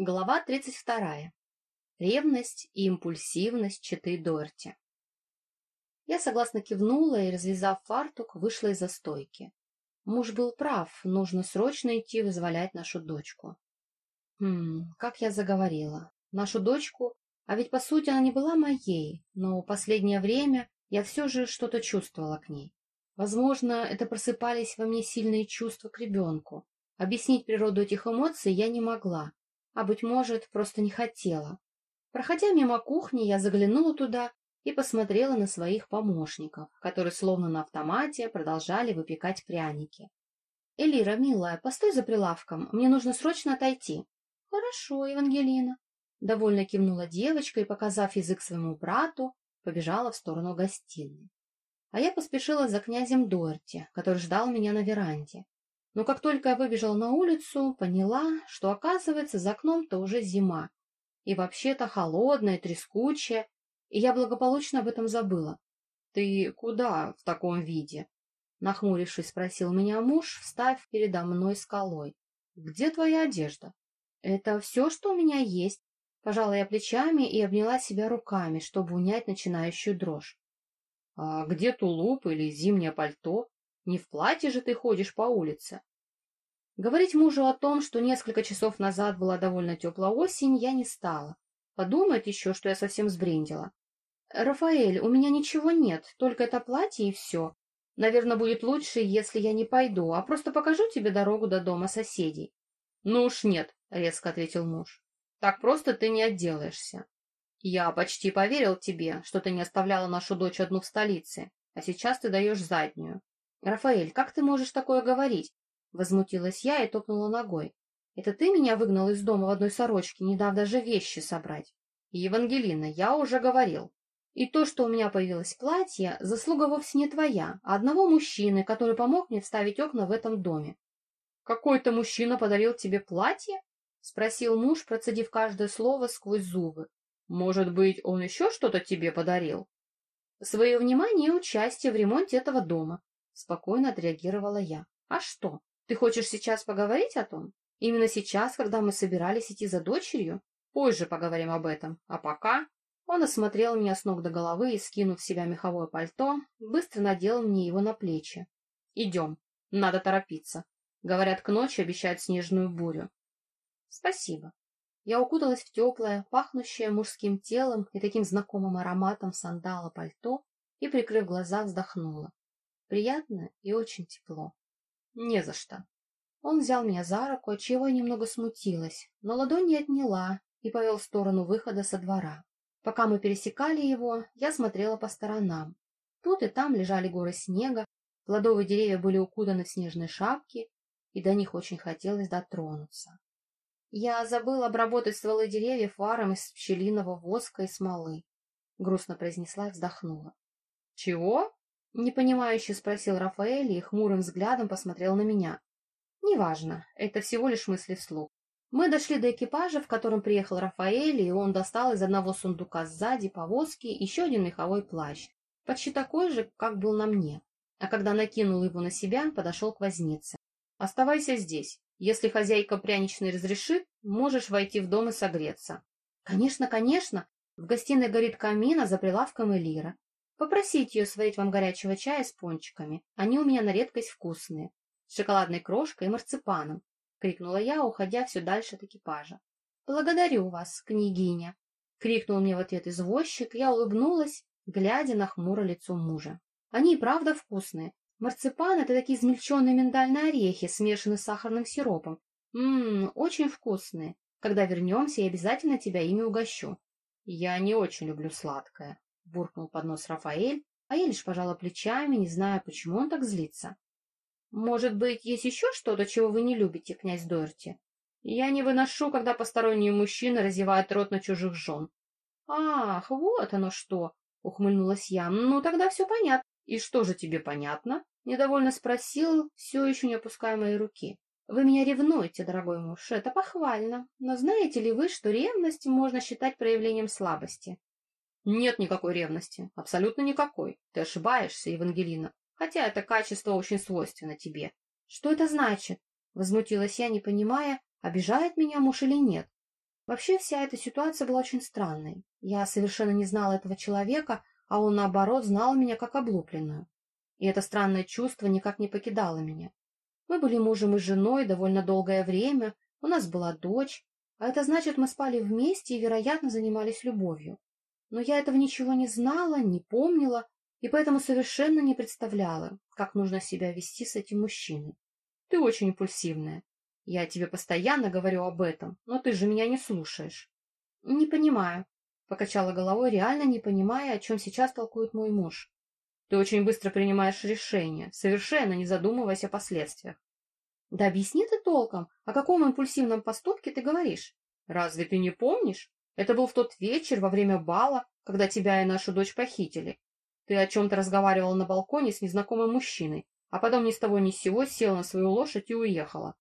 Глава 32. Ревность и импульсивность читы Дорти. Я согласно кивнула и, развязав фартук, вышла из застойки. Муж был прав, нужно срочно идти вызволять нашу дочку. Хм, как я заговорила. Нашу дочку, а ведь по сути она не была моей, но последнее время я все же что-то чувствовала к ней. Возможно, это просыпались во мне сильные чувства к ребенку. Объяснить природу этих эмоций я не могла а, быть может, просто не хотела. Проходя мимо кухни, я заглянула туда и посмотрела на своих помощников, которые словно на автомате продолжали выпекать пряники. — Элира, милая, постой за прилавком, мне нужно срочно отойти. — Хорошо, Евангелина. Довольно кивнула девочка и, показав язык своему брату, побежала в сторону гостиной. А я поспешила за князем Дуэрти, который ждал меня на веранде. Но как только я выбежала на улицу, поняла, что, оказывается, за окном-то уже зима. И вообще-то холодная, трескучая, и я благополучно об этом забыла. — Ты куда в таком виде? — нахмурившись, спросил меня муж, встав передо мной скалой. — Где твоя одежда? — Это все, что у меня есть. Пожала я плечами и обняла себя руками, чтобы унять начинающую дрожь. — А где тулуп или зимнее пальто? Не в платье же ты ходишь по улице? Говорить мужу о том, что несколько часов назад была довольно теплая осень, я не стала. Подумает еще, что я совсем сбрендила. «Рафаэль, у меня ничего нет, только это платье и все. Наверное, будет лучше, если я не пойду, а просто покажу тебе дорогу до дома соседей». «Ну уж нет», — резко ответил муж. «Так просто ты не отделаешься. Я почти поверил тебе, что ты не оставляла нашу дочь одну в столице, а сейчас ты даешь заднюю. Рафаэль, как ты можешь такое говорить? Возмутилась я и топнула ногой. Это ты меня выгнал из дома в одной сорочке, не дав даже вещи собрать? Евангелина, я уже говорил. И то, что у меня появилось платье, заслуга вовсе не твоя, а одного мужчины, который помог мне вставить окна в этом доме. Какой-то мужчина подарил тебе платье? Спросил муж, процедив каждое слово сквозь зубы. Может быть, он еще что-то тебе подарил? Свое внимание и участие в ремонте этого дома. Спокойно отреагировала я. А что? Ты хочешь сейчас поговорить о том? Именно сейчас, когда мы собирались идти за дочерью? Позже поговорим об этом. А пока... Он осмотрел меня с ног до головы и, скинув с себя меховое пальто, быстро надел мне его на плечи. «Идем. Надо торопиться. Говорят, к ночи обещают снежную бурю». «Спасибо». Я укуталась в теплое, пахнущее мужским телом и таким знакомым ароматом сандала пальто и, прикрыв глаза, вздохнула. Приятно и очень тепло. Не за что. Он взял меня за руку, отчего я немного смутилась, но ладонь не отняла и повел в сторону выхода со двора. Пока мы пересекали его, я смотрела по сторонам. Тут и там лежали горы снега, плодовые деревья были укутаны в снежные шапки, и до них очень хотелось дотронуться. Я забыла обработать стволы деревьев варом из пчелиного воска и смолы. Грустно произнесла и вздохнула. — Чего? Непонимающе спросил Рафаэль и хмурым взглядом посмотрел на меня. Неважно, это всего лишь мысли вслух. Мы дошли до экипажа, в котором приехал Рафаэль, и он достал из одного сундука сзади повозки еще один меховой плащ, почти такой же, как был на мне. А когда накинул его на себя, подошел к вознице. «Оставайся здесь. Если хозяйка пряничной разрешит, можешь войти в дом и согреться». «Конечно, конечно. В гостиной горит камин, а за прилавком Элира. Попросите ее сварить вам горячего чая с пончиками. Они у меня на редкость вкусные. С шоколадной крошкой и марципаном. — крикнула я, уходя все дальше от экипажа. «Благодарю вас, княгиня!» — крикнул мне в ответ извозчик, я улыбнулась, глядя на хмурое лицо мужа. «Они и правда вкусные. Марципан — это такие измельченные миндальные орехи, смешанные с сахарным сиропом. Ммм, очень вкусные. Когда вернемся, я обязательно тебя ими угощу». «Я не очень люблю сладкое», буркнул под нос Рафаэль, а я лишь пожала плечами, не зная, почему он так злится. «Может быть, есть еще что-то, чего вы не любите, князь Дойерти? Я не выношу, когда посторонние мужчины разевают рот на чужих жен». «Ах, вот оно что!» — ухмыльнулась я. «Ну, тогда все понятно». «И что же тебе понятно?» — недовольно спросил, все еще не опуская мои руки. «Вы меня ревнуете, дорогой муж, это похвально. Но знаете ли вы, что ревность можно считать проявлением слабости? Нет никакой ревности, абсолютно никакой. Ты ошибаешься, Евангелина, хотя это качество очень свойственно тебе. Что это значит? Возмутилась я, не понимая, обижает меня муж или нет. Вообще вся эта ситуация была очень странной. Я совершенно не знала этого человека, а он, наоборот, знал меня как облупленную. И это странное чувство никак не покидало меня. Мы были мужем и женой довольно долгое время, у нас была дочь, а это значит, мы спали вместе и, вероятно, занимались любовью. Но я этого ничего не знала, не помнила, и поэтому совершенно не представляла, как нужно себя вести с этим мужчиной. Ты очень импульсивная. Я тебе постоянно говорю об этом, но ты же меня не слушаешь. Не понимаю, покачала головой, реально не понимая, о чем сейчас толкует мой муж. Ты очень быстро принимаешь решения, совершенно не задумываясь о последствиях. Да объясни ты толком, о каком импульсивном поступке ты говоришь. Разве ты не помнишь? Это был в тот вечер во время бала, когда тебя и нашу дочь похитили. Ты о чем-то разговаривала на балконе с незнакомым мужчиной, а потом ни с того ни с сего села на свою лошадь и уехала.